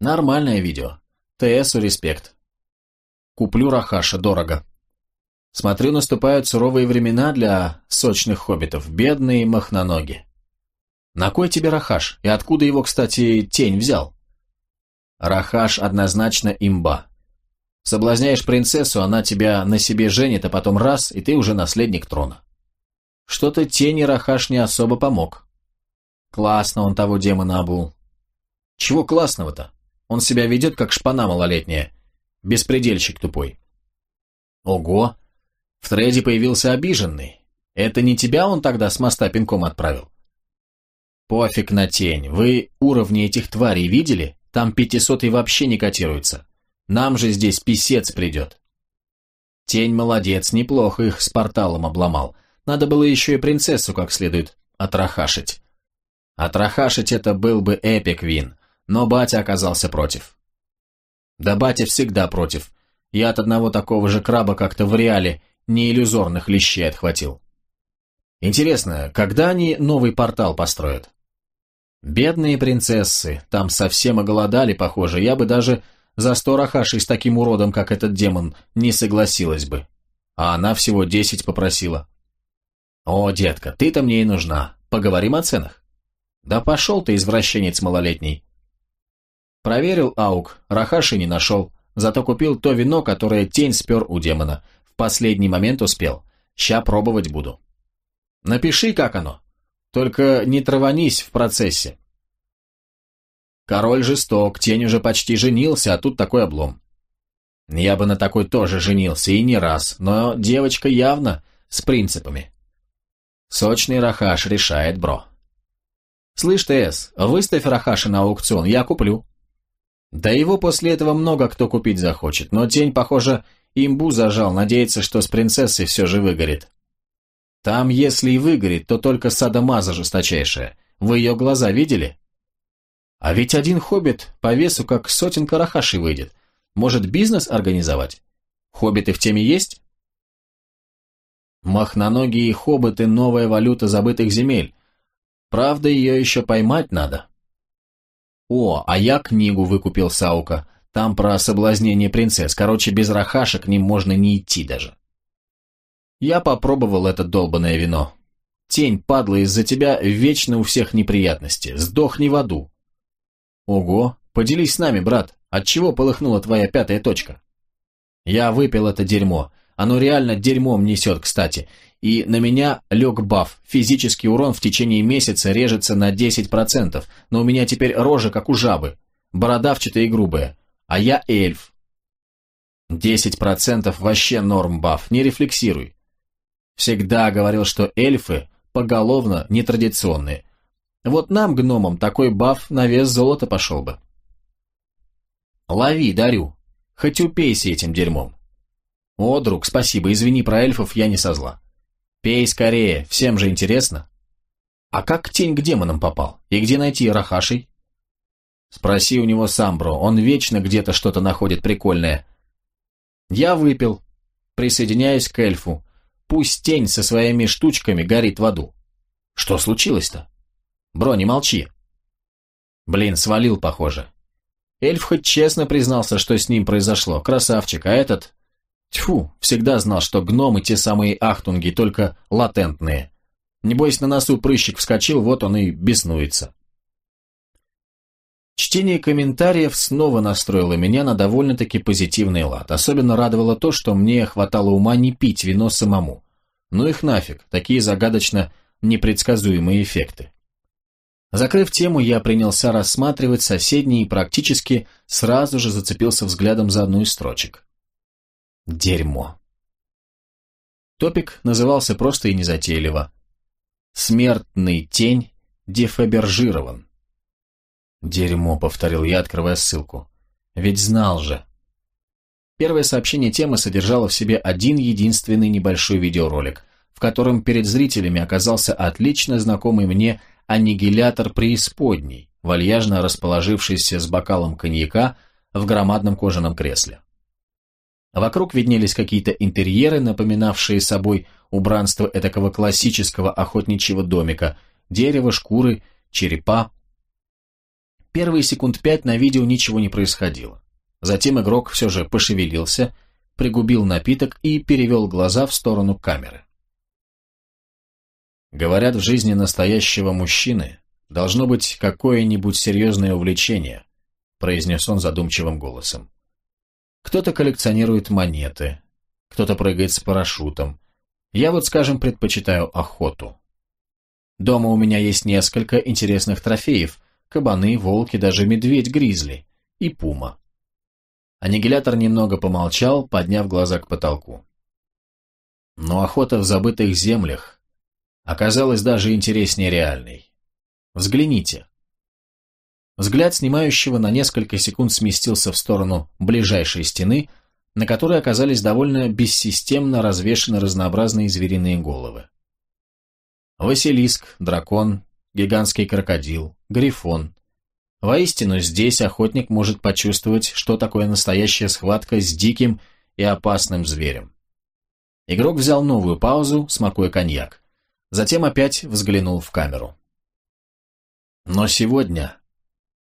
Нормальное видео. ТСу респект. Куплю Рахаша дорого. Смотрю, наступают суровые времена для сочных хоббитов, бедные махноноги. На кой тебе Рахаш? И откуда его, кстати, тень взял? Рахаш однозначно имба. Соблазняешь принцессу, она тебя на себе женит, а потом раз, и ты уже наследник трона. Что-то тени Рахаш не особо помог. Классно он того демона обул. Чего классного-то? Он себя ведет, как шпана малолетняя. Беспредельщик тупой. Ого! В треде появился обиженный. Это не тебя он тогда с моста пинком отправил? Пофиг на тень. Вы уровни этих тварей видели? Там пятисотый вообще не котируется. Нам же здесь писец придет. Тень молодец, неплохо их с порталом обломал. Надо было еще и принцессу как следует отрахашить. Отрахашить это был бы эпик вин, но батя оказался против. Да батя всегда против. Я от одного такого же краба как-то в реале не иллюзорных лещей отхватил. Интересно, когда они новый портал построят? Бедные принцессы, там совсем оголодали, похоже, я бы даже за сто рахашей с таким уродом, как этот демон, не согласилась бы. А она всего десять попросила. О, детка, ты-то мне и нужна. Поговорим о ценах. Да пошел ты, извращенец малолетний. Проверил аук, рахаши не нашел, зато купил то вино, которое тень спер у демона. В последний момент успел. Ща пробовать буду. Напиши, как оно. Только не траванись в процессе. Король жесток, тень уже почти женился, а тут такой облом. Я бы на такой тоже женился, и не раз, но девочка явно с принципами. Сочный Рахаш решает, бро. Слышь, ТС, выставь Рахаша на аукцион, я куплю. Да его после этого много кто купить захочет, но тень, похоже, имбу зажал, надеется, что с принцессой все же выгорит. Там, если и выгорит, то только садомаза жесточайшая. Вы ее глаза видели? А ведь один хоббит по весу как сотен карахашей выйдет. Может, бизнес организовать? Хоббиты в теме есть? Махноногие хоббиты – новая валюта забытых земель. Правда, ее еще поймать надо. О, а я книгу выкупил Саука. Там про соблазнение принцесс. Короче, без рахаша к ним можно не идти даже. Я попробовал это долбанное вино. Тень, падла, из-за тебя вечно у всех неприятности. Сдохни в аду. Ого, поделись с нами, брат, от чего полыхнула твоя пятая точка? Я выпил это дерьмо. Оно реально дерьмом несет, кстати. И на меня лег баф. Физический урон в течение месяца режется на 10%, но у меня теперь рожа, как у жабы. Бородавчатая и грубая. А я эльф. 10% вообще норм баф, не рефлексируй. Всегда говорил, что эльфы поголовно нетрадиционные, вот нам, гномам, такой баф на вес золота пошел бы. Лови, дарю. Хоть упейся этим дерьмом. О, друг, спасибо, извини, про эльфов я не со зла. Пей скорее, всем же интересно. А как тень к демонам попал? И где найти Рахашей? Спроси у него сам, бро, он вечно где-то что-то находит прикольное. Я выпил, присоединяюсь к эльфу. Пусть тень со своими штучками горит в аду. Что случилось-то? Бро, не молчи. Блин, свалил, похоже. Эльф хоть честно признался, что с ним произошло. Красавчик, а этот... Тьфу, всегда знал, что гномы те самые ахтунги, только латентные. Небось, на носу прыщик вскочил, вот он и беснуется. Чтение комментариев снова настроило меня на довольно-таки позитивный лад. Особенно радовало то, что мне хватало ума не пить вино самому. Ну их нафиг, такие загадочно непредсказуемые эффекты. Закрыв тему, я принялся рассматривать соседние и практически сразу же зацепился взглядом за одну из строчек. Дерьмо. Топик назывался просто и незатейливо. «Смертный тень дефабержирован». «Дерьмо», — повторил я, открывая ссылку. «Ведь знал же». Первое сообщение темы содержало в себе один единственный небольшой видеоролик, в котором перед зрителями оказался отлично знакомый мне аннигилятор преисподней, вальяжно расположившийся с бокалом коньяка в громадном кожаном кресле. Вокруг виднелись какие-то интерьеры, напоминавшие собой убранство этакого классического охотничьего домика, дерево, шкуры, черепа. Первые секунд пять на видео ничего не происходило. Затем игрок все же пошевелился, пригубил напиток и перевел глаза в сторону камеры. Говорят, в жизни настоящего мужчины должно быть какое-нибудь серьезное увлечение, произнес он задумчивым голосом. Кто-то коллекционирует монеты, кто-то прыгает с парашютом. Я вот, скажем, предпочитаю охоту. Дома у меня есть несколько интересных трофеев – кабаны, волки, даже медведь-гризли и пума. Аннигилятор немного помолчал, подняв глаза к потолку. Но охота в забытых землях оказалась даже интереснее реальной. Взгляните. Взгляд снимающего на несколько секунд сместился в сторону ближайшей стены, на которой оказались довольно бессистемно развешаны разнообразные звериные головы. Василиск, дракон, гигантский крокодил, грифон. Воистину, здесь охотник может почувствовать, что такое настоящая схватка с диким и опасным зверем. Игрок взял новую паузу, смакуя коньяк. Затем опять взглянул в камеру. Но сегодня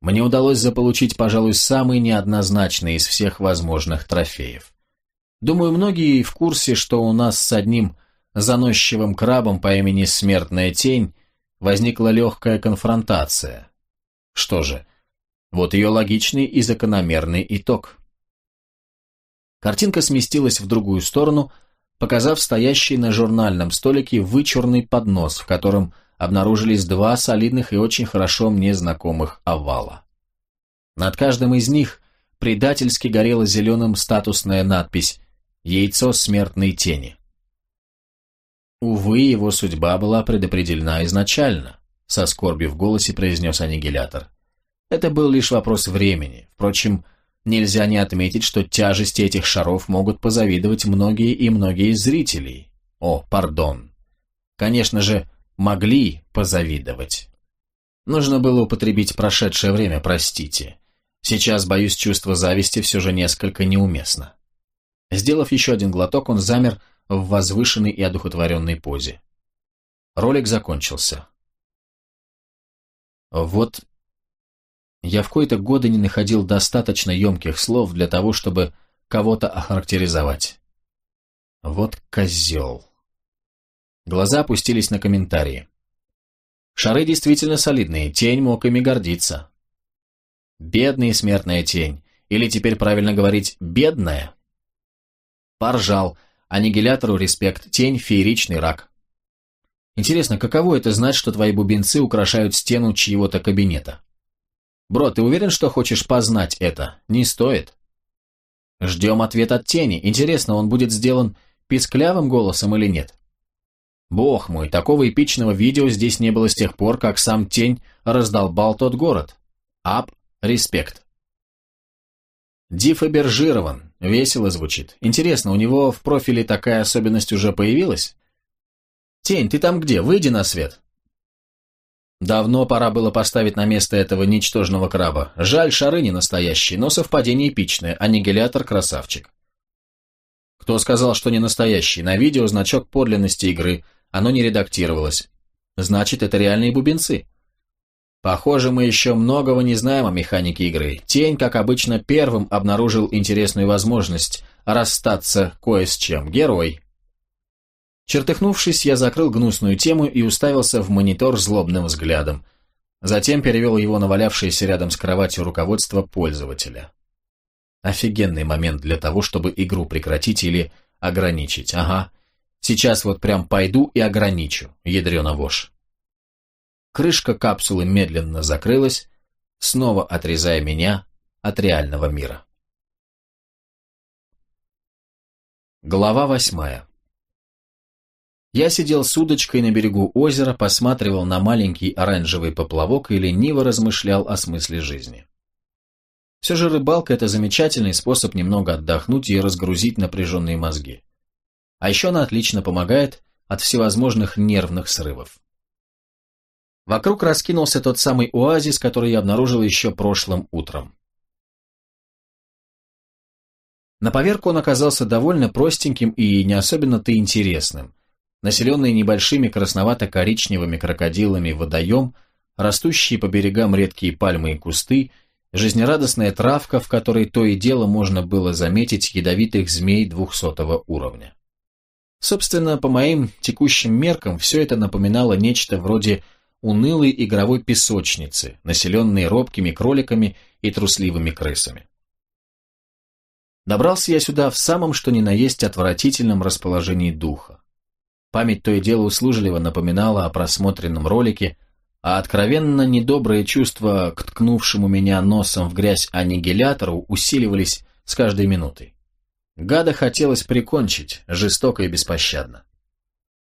мне удалось заполучить, пожалуй, самый неоднозначный из всех возможных трофеев. Думаю, многие в курсе, что у нас с одним заносчивым крабом по имени Смертная Тень возникла легкая конфронтация. Что же, вот ее логичный и закономерный итог. Картинка сместилась в другую сторону, показав стоящий на журнальном столике вычурный поднос, в котором обнаружились два солидных и очень хорошо мне знакомых овала. Над каждым из них предательски горела зеленым статусная надпись «Яйцо смертной тени». Увы, его судьба была предопределена изначально, со скорбью в голосе произнес аннигилятор. Это был лишь вопрос времени. Впрочем, нельзя не отметить, что тяжести этих шаров могут позавидовать многие и многие зрители. О, пардон. Конечно же, могли позавидовать. Нужно было употребить прошедшее время, простите. Сейчас, боюсь, чувство зависти все же несколько неуместно. Сделав еще один глоток, он замер, в возвышенной и одухотворенной позе. Ролик закончился. Вот я в кои-то годы не находил достаточно емких слов для того, чтобы кого-то охарактеризовать. Вот козел. Глаза опустились на комментарии. Шары действительно солидные, тень мог ими гордиться. Бедная смертная тень, или теперь правильно говорить «бедная». Поржал, Аннигилятору респект, тень, фееричный рак. Интересно, каково это знать, что твои бубенцы украшают стену чьего-то кабинета? Бро, ты уверен, что хочешь познать это? Не стоит. Ждем ответ от тени. Интересно, он будет сделан писклявым голосом или нет? Бог мой, такого эпичного видео здесь не было с тех пор, как сам тень раздолбал тот город. Ап, респект. Дифабержирован. Весело звучит. Интересно, у него в профиле такая особенность уже появилась? Тень, ты там где? Выйди на свет. Давно пора было поставить на место этого ничтожного краба. Жаль, шары не настоящие, но совпадение эпичное. Аннигилятор красавчик. Кто сказал, что не настоящий? На видео значок подлинности игры. Оно не редактировалось. Значит, это реальные бубенцы. Похоже, мы еще многого не знаем о механике игры. Тень, как обычно, первым обнаружил интересную возможность расстаться кое с чем. Герой. Чертыхнувшись, я закрыл гнусную тему и уставился в монитор злобным взглядом. Затем перевел его на валявшееся рядом с кроватью руководство пользователя. Офигенный момент для того, чтобы игру прекратить или ограничить. Ага. Сейчас вот прям пойду и ограничу, ядрена вошь. Крышка капсулы медленно закрылась, снова отрезая меня от реального мира. Глава восьмая Я сидел с удочкой на берегу озера, посматривал на маленький оранжевый поплавок и лениво размышлял о смысле жизни. Все же рыбалка – это замечательный способ немного отдохнуть и разгрузить напряженные мозги. А еще она отлично помогает от всевозможных нервных срывов. Вокруг раскинулся тот самый оазис, который я обнаружил еще прошлым утром. На поверку он оказался довольно простеньким и не особенно-то интересным. Населенный небольшими красновато-коричневыми крокодилами водоем растущие по берегам редкие пальмы и кусты, жизнерадостная травка, в которой то и дело можно было заметить ядовитых змей двухсотого уровня. Собственно, по моим текущим меркам, все это напоминало нечто вроде унылой игровой песочницы, населенной робкими кроликами и трусливыми крысами. Добрался я сюда в самом что ни на есть отвратительном расположении духа. Память то и дело услужливо напоминала о просмотренном ролике, а откровенно недобрые чувства к ткнувшему меня носом в грязь аннигилятору усиливались с каждой минутой. Гада хотелось прикончить, жестоко и беспощадно.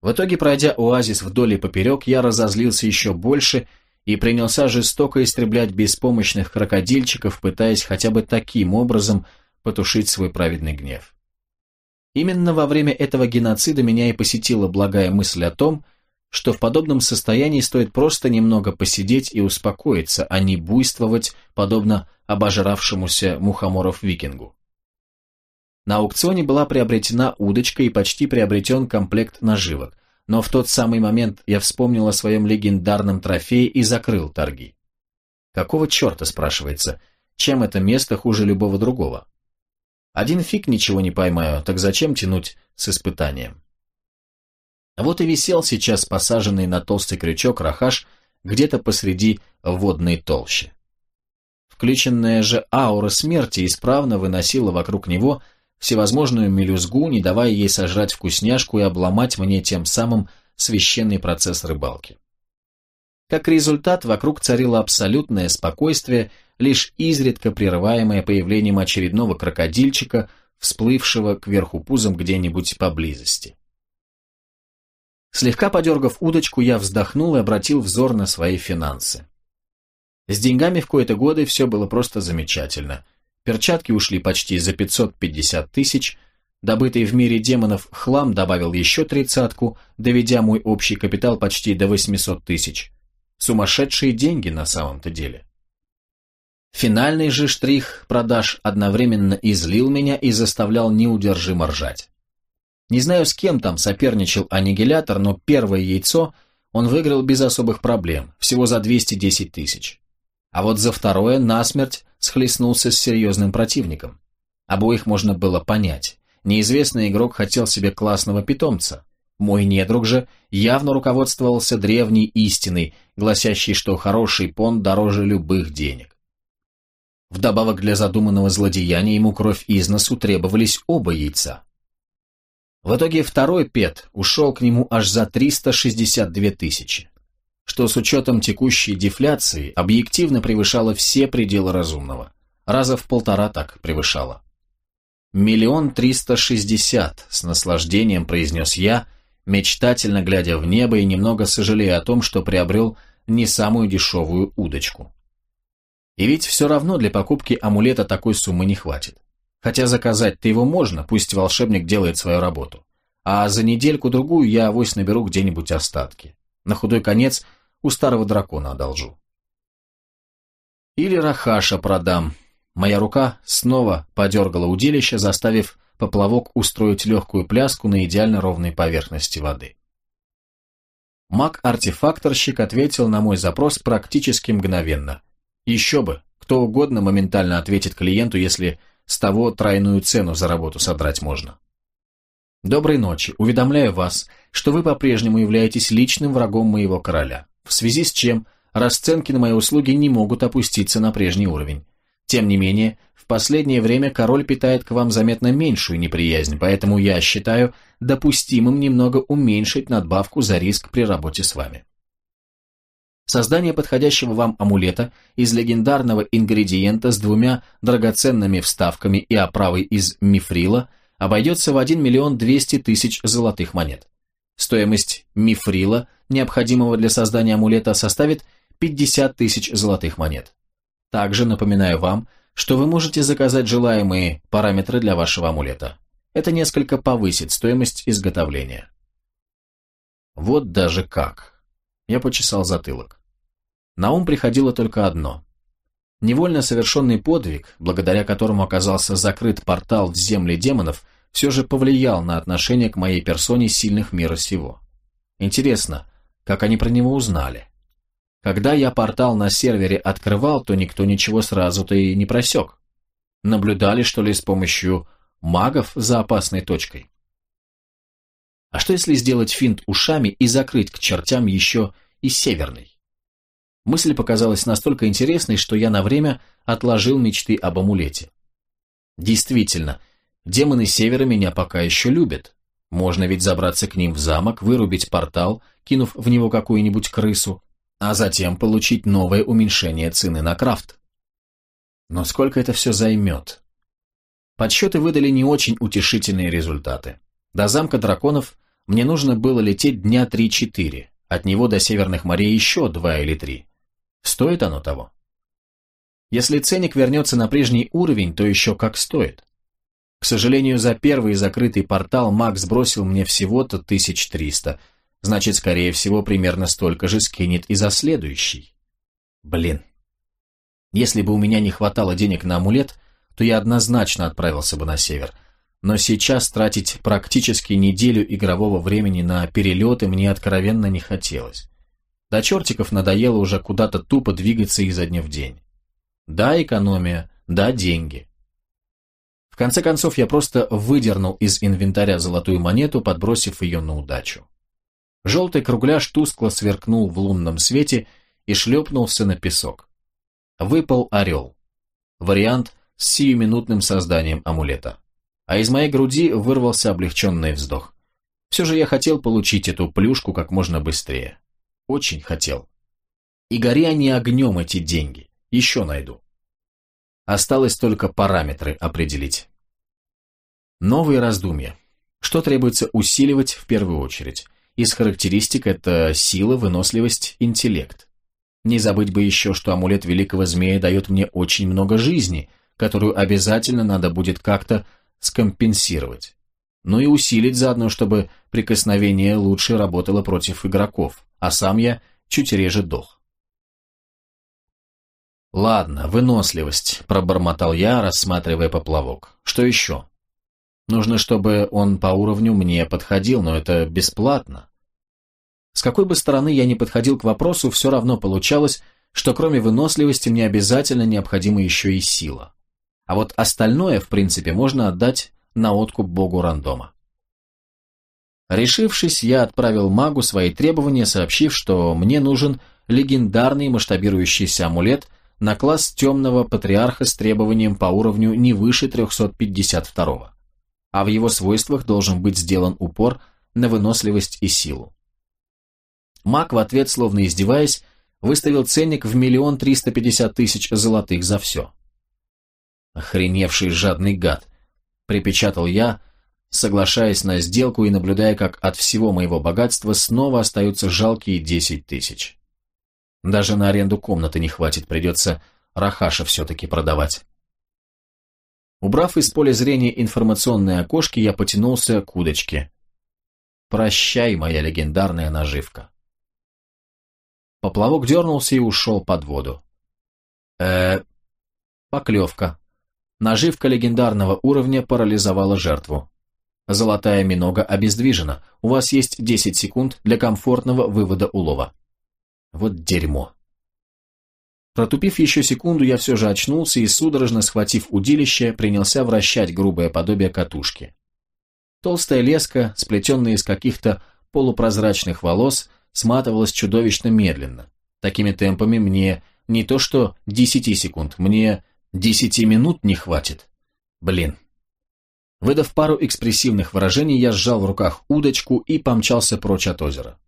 В итоге, пройдя оазис вдоль и поперек, я разозлился еще больше и принялся жестоко истреблять беспомощных крокодильчиков, пытаясь хотя бы таким образом потушить свой праведный гнев. Именно во время этого геноцида меня и посетила благая мысль о том, что в подобном состоянии стоит просто немного посидеть и успокоиться, а не буйствовать, подобно обожравшемуся мухоморов-викингу. На аукционе была приобретена удочка и почти приобретен комплект наживок, но в тот самый момент я вспомнил о своем легендарном трофее и закрыл торги. Какого черта, спрашивается, чем это место хуже любого другого? Один фиг ничего не поймаю, так зачем тянуть с испытанием? Вот и висел сейчас посаженный на толстый крючок рахаш где-то посреди водной толщи. Включенная же аура смерти исправно выносила вокруг него всевозможную мелюзгу, не давая ей сожрать вкусняшку и обломать мне тем самым священный процесс рыбалки. Как результат, вокруг царило абсолютное спокойствие, лишь изредка прерываемое появлением очередного крокодильчика, всплывшего кверху пузом где-нибудь поблизости. Слегка подергав удочку, я вздохнул и обратил взор на свои финансы. С деньгами в кои-то годы все было просто замечательно. Перчатки ушли почти за 550 тысяч, добытый в мире демонов хлам добавил еще тридцатку, доведя мой общий капитал почти до 800 тысяч. Сумасшедшие деньги на самом-то деле. Финальный же штрих продаж одновременно излил меня и заставлял неудержимо ржать. Не знаю, с кем там соперничал аннигилятор, но первое яйцо он выиграл без особых проблем, всего за 210 тысяч. А вот за второе насмерть схлестнулся с серьезным противником. Обоих можно было понять. Неизвестный игрок хотел себе классного питомца, мой недруг же явно руководствовался древней истиной, гласящей, что хороший пон дороже любых денег. Вдобавок для задуманного злодеяния ему кровь из носу требовались оба яйца. В итоге второй пет ушел к нему аж за 362 тысячи, что с учетом текущей дефляции объективно превышало все пределы разумного. Раза в полтора так превышало. «Миллион триста шестьдесят», — с наслаждением произнес я, мечтательно глядя в небо и немного сожалея о том, что приобрел не самую дешевую удочку. И ведь все равно для покупки амулета такой суммы не хватит. Хотя заказать-то его можно, пусть волшебник делает свою работу. А за недельку-другую я авось наберу где-нибудь остатки. На худой конец у старого дракона одолжу. Или Рахаша продам. Моя рука снова подергала удилище, заставив поплавок устроить легкую пляску на идеально ровной поверхности воды. Маг-артефакторщик ответил на мой запрос практически мгновенно. Еще бы, кто угодно моментально ответит клиенту, если с того тройную цену за работу содрать можно. Доброй ночи. Уведомляю вас, что вы по-прежнему являетесь личным врагом моего короля, в связи с чем расценки на мои услуги не могут опуститься на прежний уровень. Тем не менее, последнее время король питает к вам заметно меньшую неприязнь, поэтому я считаю допустимым немного уменьшить надбавку за риск при работе с вами. Создание подходящего вам амулета из легендарного ингредиента с двумя драгоценными вставками и оправой из мифрила обойдется в 1 миллион 200 тысяч золотых монет. Стоимость мифрила, необходимого для создания амулета, составит 50 тысяч золотых монет. Также напоминаю вам, что вы можете заказать желаемые параметры для вашего амулета. Это несколько повысит стоимость изготовления. Вот даже как. Я почесал затылок. На ум приходило только одно. Невольно совершенный подвиг, благодаря которому оказался закрыт портал в земли демонов, все же повлиял на отношение к моей персоне сильных мира сего. Интересно, как они про него узнали? Когда я портал на сервере открывал, то никто ничего сразу-то и не просек. Наблюдали, что ли, с помощью магов за опасной точкой. А что если сделать финт ушами и закрыть к чертям еще и северный? Мысль показалась настолько интересной, что я на время отложил мечты об амулете. Действительно, демоны Севера меня пока еще любят. Можно ведь забраться к ним в замок, вырубить портал, кинув в него какую-нибудь крысу, а затем получить новое уменьшение цены на крафт. Но сколько это все займет? Подсчеты выдали не очень утешительные результаты. До замка драконов мне нужно было лететь дня 3-4, от него до северных морей еще 2 или 3. Стоит оно того? Если ценник вернется на прежний уровень, то еще как стоит. К сожалению, за первый закрытый портал Макс бросил мне всего-то 1300, значит, скорее всего, примерно столько же скинет и за следующий. Блин. Если бы у меня не хватало денег на амулет, то я однозначно отправился бы на север. Но сейчас тратить практически неделю игрового времени на перелеты мне откровенно не хотелось. До чертиков надоело уже куда-то тупо двигаться изо дня в день. Да, экономия, да, деньги. Конце концов, я просто выдернул из инвентаря золотую монету, подбросив ее на удачу. Желтый кругляш тускло сверкнул в лунном свете и шлепнулся на песок. Выпал орел. Вариант с сиюминутным созданием амулета. А из моей груди вырвался облегченный вздох. Все же я хотел получить эту плюшку как можно быстрее. Очень хотел. И гори они огнем эти деньги. Еще найду. Осталось только параметры определить. Новые раздумья. Что требуется усиливать в первую очередь? Из характеристик это сила, выносливость, интеллект. Не забыть бы еще, что амулет Великого Змея дает мне очень много жизни, которую обязательно надо будет как-то скомпенсировать. Ну и усилить заодно, чтобы прикосновение лучше работало против игроков, а сам я чуть реже дох. «Ладно, выносливость», – пробормотал я, рассматривая поплавок. «Что еще?» «Нужно, чтобы он по уровню мне подходил, но это бесплатно. С какой бы стороны я ни подходил к вопросу, все равно получалось, что кроме выносливости мне обязательно необходима еще и сила. А вот остальное, в принципе, можно отдать на откуп богу рандома. Решившись, я отправил магу свои требования, сообщив, что мне нужен легендарный масштабирующийся амулет на класс темного патриарха с требованием по уровню не выше 352, а в его свойствах должен быть сделан упор на выносливость и силу. Мак в ответ, словно издеваясь, выставил ценник в миллион триста пятьдесят тысяч золотых за все. «Охреневший жадный гад!» — припечатал я, соглашаясь на сделку и наблюдая, как от всего моего богатства снова остаются жалкие десять тысяч. Даже на аренду комнаты не хватит, придется Рахаша все-таки продавать. Убрав из поля зрения информационные окошки, я потянулся к удочке. «Прощай, моя легендарная наживка». Поплавок дернулся и ушел под воду. э Поклевка. Наживка легендарного уровня парализовала жертву. Золотая минога обездвижена. У вас есть 10 секунд для комфортного вывода улова. Вот дерьмо. Протупив еще секунду, я все же очнулся и, судорожно схватив удилище, принялся вращать грубое подобие катушки. Толстая леска, сплетенная из каких-то полупрозрачных волос, сматывалась чудовищно медленно. Такими темпами мне не то что десяти секунд, мне десяти минут не хватит. Блин. Выдав пару экспрессивных выражений, я сжал в руках удочку и помчался прочь от озера.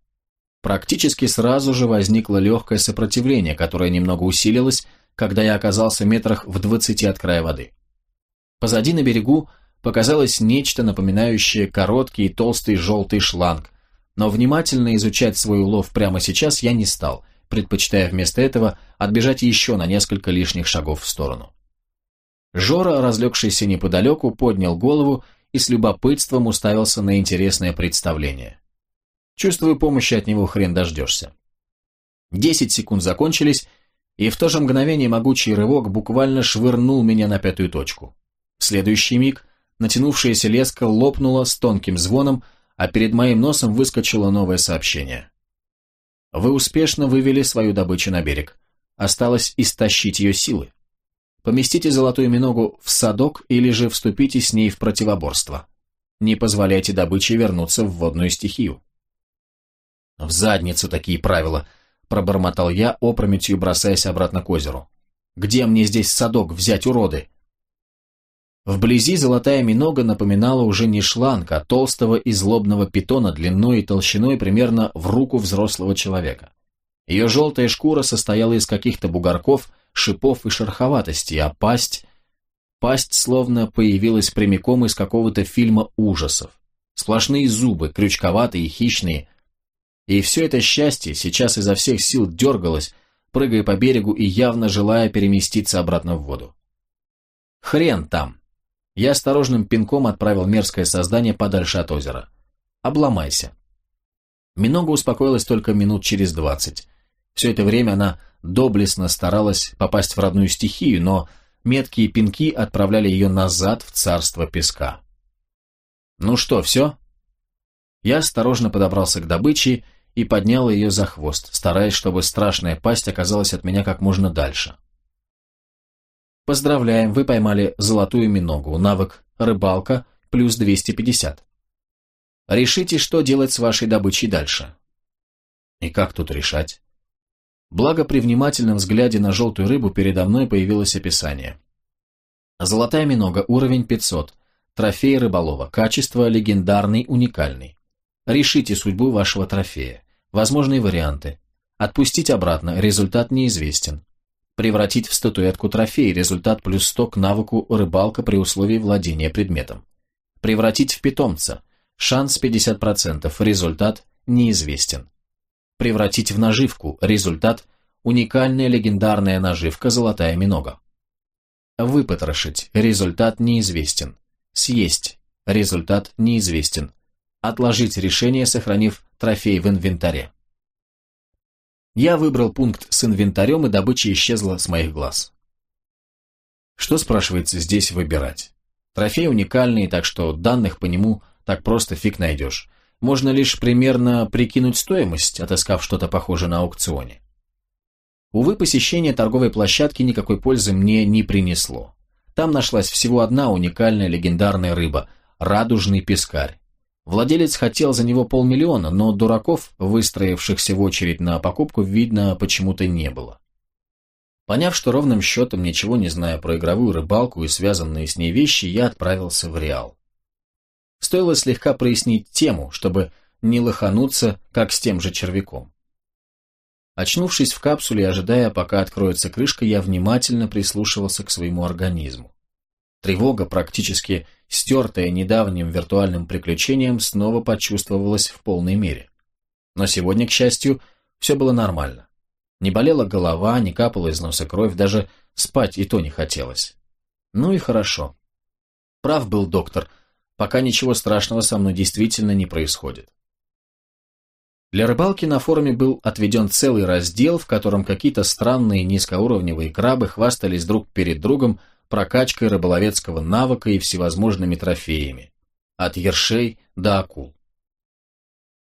Практически сразу же возникло легкое сопротивление, которое немного усилилось, когда я оказался метрах в двадцати от края воды. Позади на берегу показалось нечто напоминающее короткий и толстый желтый шланг, но внимательно изучать свой улов прямо сейчас я не стал, предпочитая вместо этого отбежать еще на несколько лишних шагов в сторону. Жора, разлегшийся неподалеку, поднял голову и с любопытством уставился на интересное представление. Чувствую, помощи от него хрен дождешься. Десять секунд закончились, и в то же мгновение могучий рывок буквально швырнул меня на пятую точку. В следующий миг натянувшаяся леска лопнула с тонким звоном, а перед моим носом выскочило новое сообщение. Вы успешно вывели свою добычу на берег. Осталось истощить ее силы. Поместите золотую миногу в садок или же вступите с ней в противоборство. Не позволяйте добыче вернуться в водную стихию. В задницу такие правила, пробормотал я, опрометью бросаясь обратно к озеру. Где мне здесь садок взять, уроды? Вблизи золотая минога напоминала уже не шланг, а толстого и злобного питона длиной и толщиной примерно в руку взрослого человека. Ее желтая шкура состояла из каких-то бугорков, шипов и шероховатости, а пасть... Пасть словно появилась прямиком из какого-то фильма ужасов. Сплошные зубы, крючковатые и хищные. И все это счастье сейчас изо всех сил дергалось, прыгая по берегу и явно желая переместиться обратно в воду. Хрен там. Я осторожным пинком отправил мерзкое создание подальше от озера. Обломайся. Минога успокоилась только минут через двадцать. Все это время она доблестно старалась попасть в родную стихию, но меткие пинки отправляли ее назад в царство песка. «Ну что, все?» Я осторожно подобрался к добыче и поднял ее за хвост, стараясь, чтобы страшная пасть оказалась от меня как можно дальше. Поздравляем, вы поймали золотую миногу, навык рыбалка плюс 250. Решите, что делать с вашей добычей дальше. И как тут решать? Благо при внимательном взгляде на желтую рыбу передо мной появилось описание. Золотая минога, уровень 500, трофей рыболова, качество легендарный, уникальный. Решите судьбу вашего трофея. Возможные варианты. Отпустить обратно, результат неизвестен. Превратить в статуэтку трофей, результат плюс 100 к навыку рыбалка при условии владения предметом. Превратить в питомца, шанс 50%, результат неизвестен превратить в наживку, результат – уникальная легендарная наживка «Золотая минога». Выпотрошить, результат неизвестен. Съесть, результат неизвестен. Отложить решение, сохранив трофей в инвентаре. Я выбрал пункт с инвентарем, и добыча исчезла с моих глаз. Что, спрашивается, здесь выбирать? Трофей уникальный, так что данных по нему так просто фиг найдешь можно лишь примерно прикинуть стоимость, отыскав что-то похожее на аукционе. Увы, посещение торговой площадки никакой пользы мне не принесло. Там нашлась всего одна уникальная легендарная рыба – радужный пескарь. Владелец хотел за него полмиллиона, но дураков, выстроившихся в очередь на покупку, видно, почему-то не было. Поняв, что ровным счетом ничего не зная про игровую рыбалку и связанные с ней вещи, я отправился в Реал. Стоило слегка прояснить тему, чтобы не лохануться, как с тем же червяком. Очнувшись в капсуле ожидая, пока откроется крышка, я внимательно прислушивался к своему организму. Тревога, практически стертая недавним виртуальным приключением, снова почувствовалась в полной мере. Но сегодня, к счастью, все было нормально. Не болела голова, не капала из носа кровь, даже спать и то не хотелось. Ну и хорошо. Прав был доктор – пока ничего страшного со мной действительно не происходит. Для рыбалки на форуме был отведен целый раздел, в котором какие-то странные низкоуровневые крабы хвастались друг перед другом прокачкой рыболовецкого навыка и всевозможными трофеями, от ершей до акул.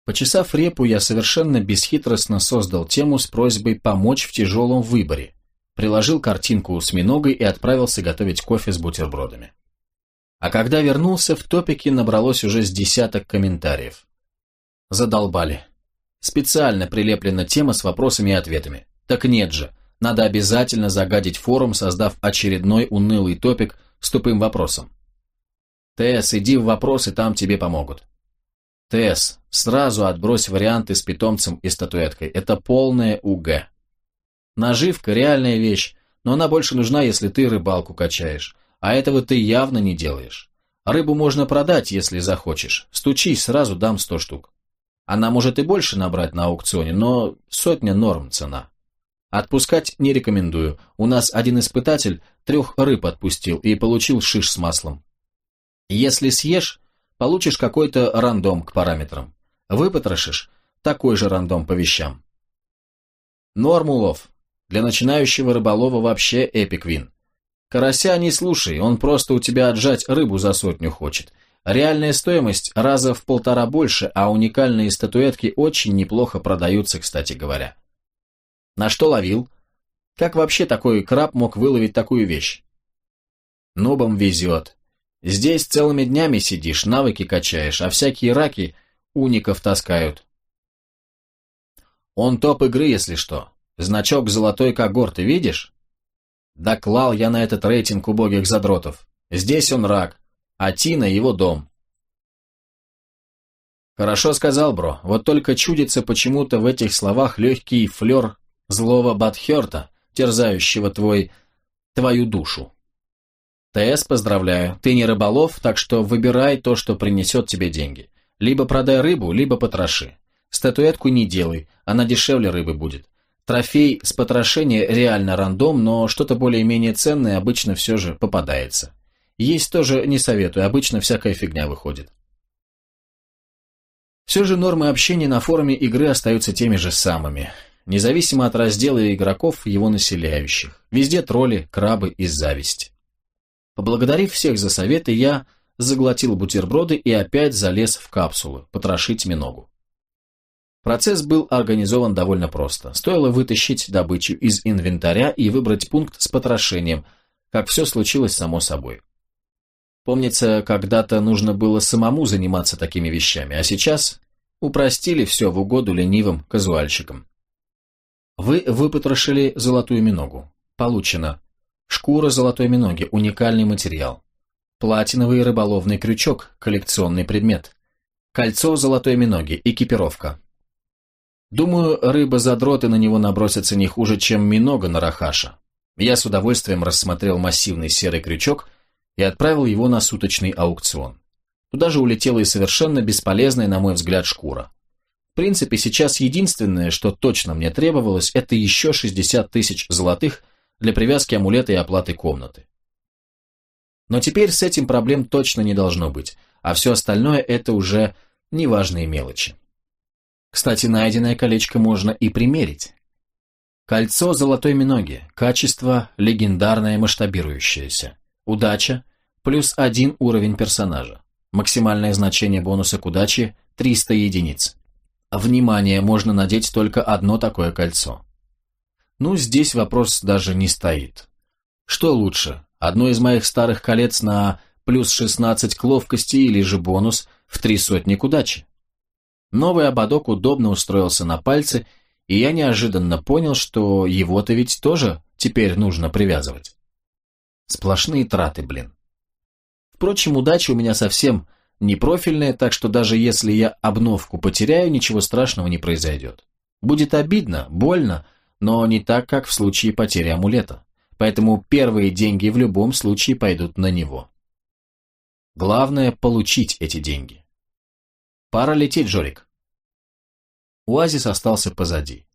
Почесав репу, я совершенно бесхитростно создал тему с просьбой помочь в тяжелом выборе, приложил картинку с миногой и отправился готовить кофе с бутербродами. А когда вернулся, в топике набралось уже с десяток комментариев. Задолбали. Специально прилеплена тема с вопросами и ответами. Так нет же, надо обязательно загадить форум, создав очередной унылый топик с тупым вопросом. ТС, иди в вопросы, там тебе помогут. ТС, сразу отбрось варианты с питомцем и статуэткой. Это полное УГ. Наживка – реальная вещь, но она больше нужна, если ты рыбалку качаешь. А этого ты явно не делаешь. Рыбу можно продать, если захочешь. Стучись, сразу дам сто штук. Она может и больше набрать на аукционе, но сотня норм цена. Отпускать не рекомендую. У нас один испытатель трех рыб отпустил и получил шиш с маслом. Если съешь, получишь какой-то рандом к параметрам. Выпотрошишь – такой же рандом по вещам. Норм улов. Для начинающего рыболова вообще эпик вин. Карася не слушай, он просто у тебя отжать рыбу за сотню хочет. Реальная стоимость раза в полтора больше, а уникальные статуэтки очень неплохо продаются, кстати говоря. На что ловил? Как вообще такой краб мог выловить такую вещь? Нобам везет. Здесь целыми днями сидишь, навыки качаешь, а всякие раки уников таскают. Он топ игры, если что. Значок золотой когорты, видишь? Доклал я на этот рейтинг убогих задротов. Здесь он рак, а Тина его дом. Хорошо сказал, бро. Вот только чудится почему-то в этих словах легкий флер злого Батхерта, терзающего твой... твою душу. ТС, поздравляю, ты не рыболов, так что выбирай то, что принесет тебе деньги. Либо продай рыбу, либо потроши. Статуэтку не делай, она дешевле рыбы будет. Трофей с потрошения реально рандом, но что-то более-менее ценное обычно все же попадается. Есть тоже не советую, обычно всякая фигня выходит. Все же нормы общения на форуме игры остаются теми же самыми, независимо от раздела игроков, его населяющих. Везде тролли, крабы и зависть. Поблагодарив всех за советы, я заглотил бутерброды и опять залез в капсулу, потрошить миногу. Процесс был организован довольно просто. Стоило вытащить добычу из инвентаря и выбрать пункт с потрошением, как все случилось само собой. Помнится, когда-то нужно было самому заниматься такими вещами, а сейчас упростили все в угоду ленивым казуальщикам. Вы выпотрошили золотую миногу. Получено. Шкура золотой миноги – уникальный материал. Платиновый рыболовный крючок – коллекционный предмет. Кольцо золотой миноги – экипировка. Думаю, рыба-задроты на него набросятся не хуже, чем минога на Рахаша. Я с удовольствием рассмотрел массивный серый крючок и отправил его на суточный аукцион. Туда же улетела и совершенно бесполезная, на мой взгляд, шкура. В принципе, сейчас единственное, что точно мне требовалось, это еще 60 тысяч золотых для привязки амулета и оплаты комнаты. Но теперь с этим проблем точно не должно быть, а все остальное это уже неважные мелочи. Кстати, найденное колечко можно и примерить. Кольцо золотой миноги, качество легендарное масштабирующееся. Удача плюс один уровень персонажа. Максимальное значение бонуса к удаче 300 единиц. Внимание, можно надеть только одно такое кольцо. Ну, здесь вопрос даже не стоит. Что лучше, одно из моих старых колец на плюс 16 к ловкости или же бонус в три сотни к удаче? Новый ободок удобно устроился на пальце, и я неожиданно понял, что его-то ведь тоже теперь нужно привязывать. Сплошные траты, блин. Впрочем, удача у меня совсем не профильная, так что даже если я обновку потеряю, ничего страшного не произойдет. Будет обидно, больно, но не так, как в случае потери амулета. Поэтому первые деньги в любом случае пойдут на него. Главное – получить эти деньги. Пора лететь, Жорик. Оазис остался позади.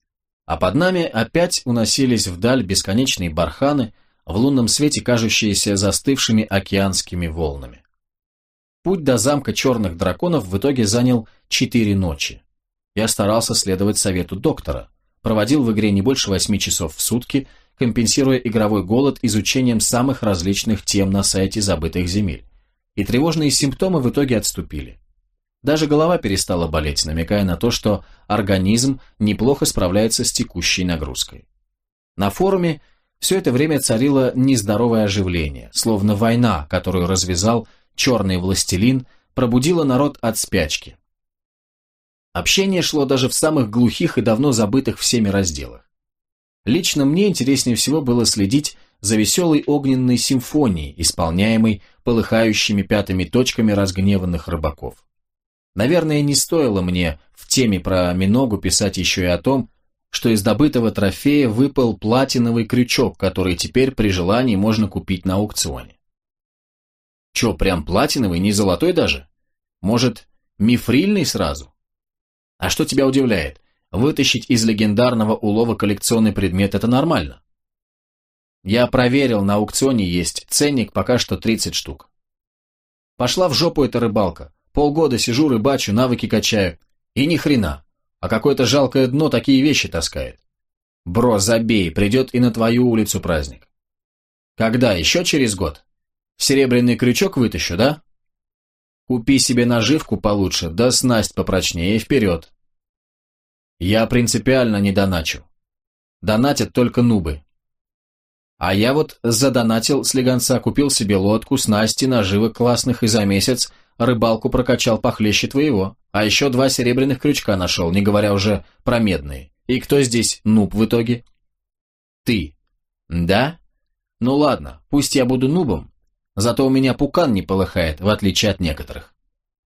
А под нами опять уносились вдаль бесконечные барханы, в лунном свете кажущиеся застывшими океанскими волнами. Путь до замка черных драконов в итоге занял четыре ночи. Я старался следовать совету доктора, проводил в игре не больше восьми часов в сутки, компенсируя игровой голод изучением самых различных тем на сайте забытых земель. И тревожные симптомы в итоге отступили. Даже голова перестала болеть, намекая на то, что организм неплохо справляется с текущей нагрузкой. На форуме все это время царило нездоровое оживление, словно война, которую развязал черный властелин, пробудила народ от спячки. Общение шло даже в самых глухих и давно забытых всеми разделах. Лично мне интереснее всего было следить за веселой огненной симфонией, исполняемой полыхающими пятыми точками разгневанных рыбаков. Наверное, не стоило мне в теме про Миногу писать еще и о том, что из добытого трофея выпал платиновый крючок, который теперь при желании можно купить на аукционе. Че, прям платиновый, не золотой даже? Может, мифрильный сразу? А что тебя удивляет? Вытащить из легендарного улова коллекционный предмет – это нормально. Я проверил, на аукционе есть ценник пока что 30 штук. Пошла в жопу эта рыбалка. Полгода сижу, рыбачу, навыки качаю. И ни хрена. А какое-то жалкое дно такие вещи таскает. Бро, забей, придет и на твою улицу праздник. Когда, еще через год? Серебряный крючок вытащу, да? Купи себе наживку получше, да снасть попрочнее и вперед. Я принципиально не доначу. Донатят только нубы. А я вот задонатил с легонца, купил себе лодку, снасти, наживок классных и за месяц рыбалку прокачал похлеще твоего. А еще два серебряных крючка нашел, не говоря уже про медные. И кто здесь нуб в итоге? Ты. Да? Ну ладно, пусть я буду нубом, зато у меня пукан не полыхает, в отличие от некоторых.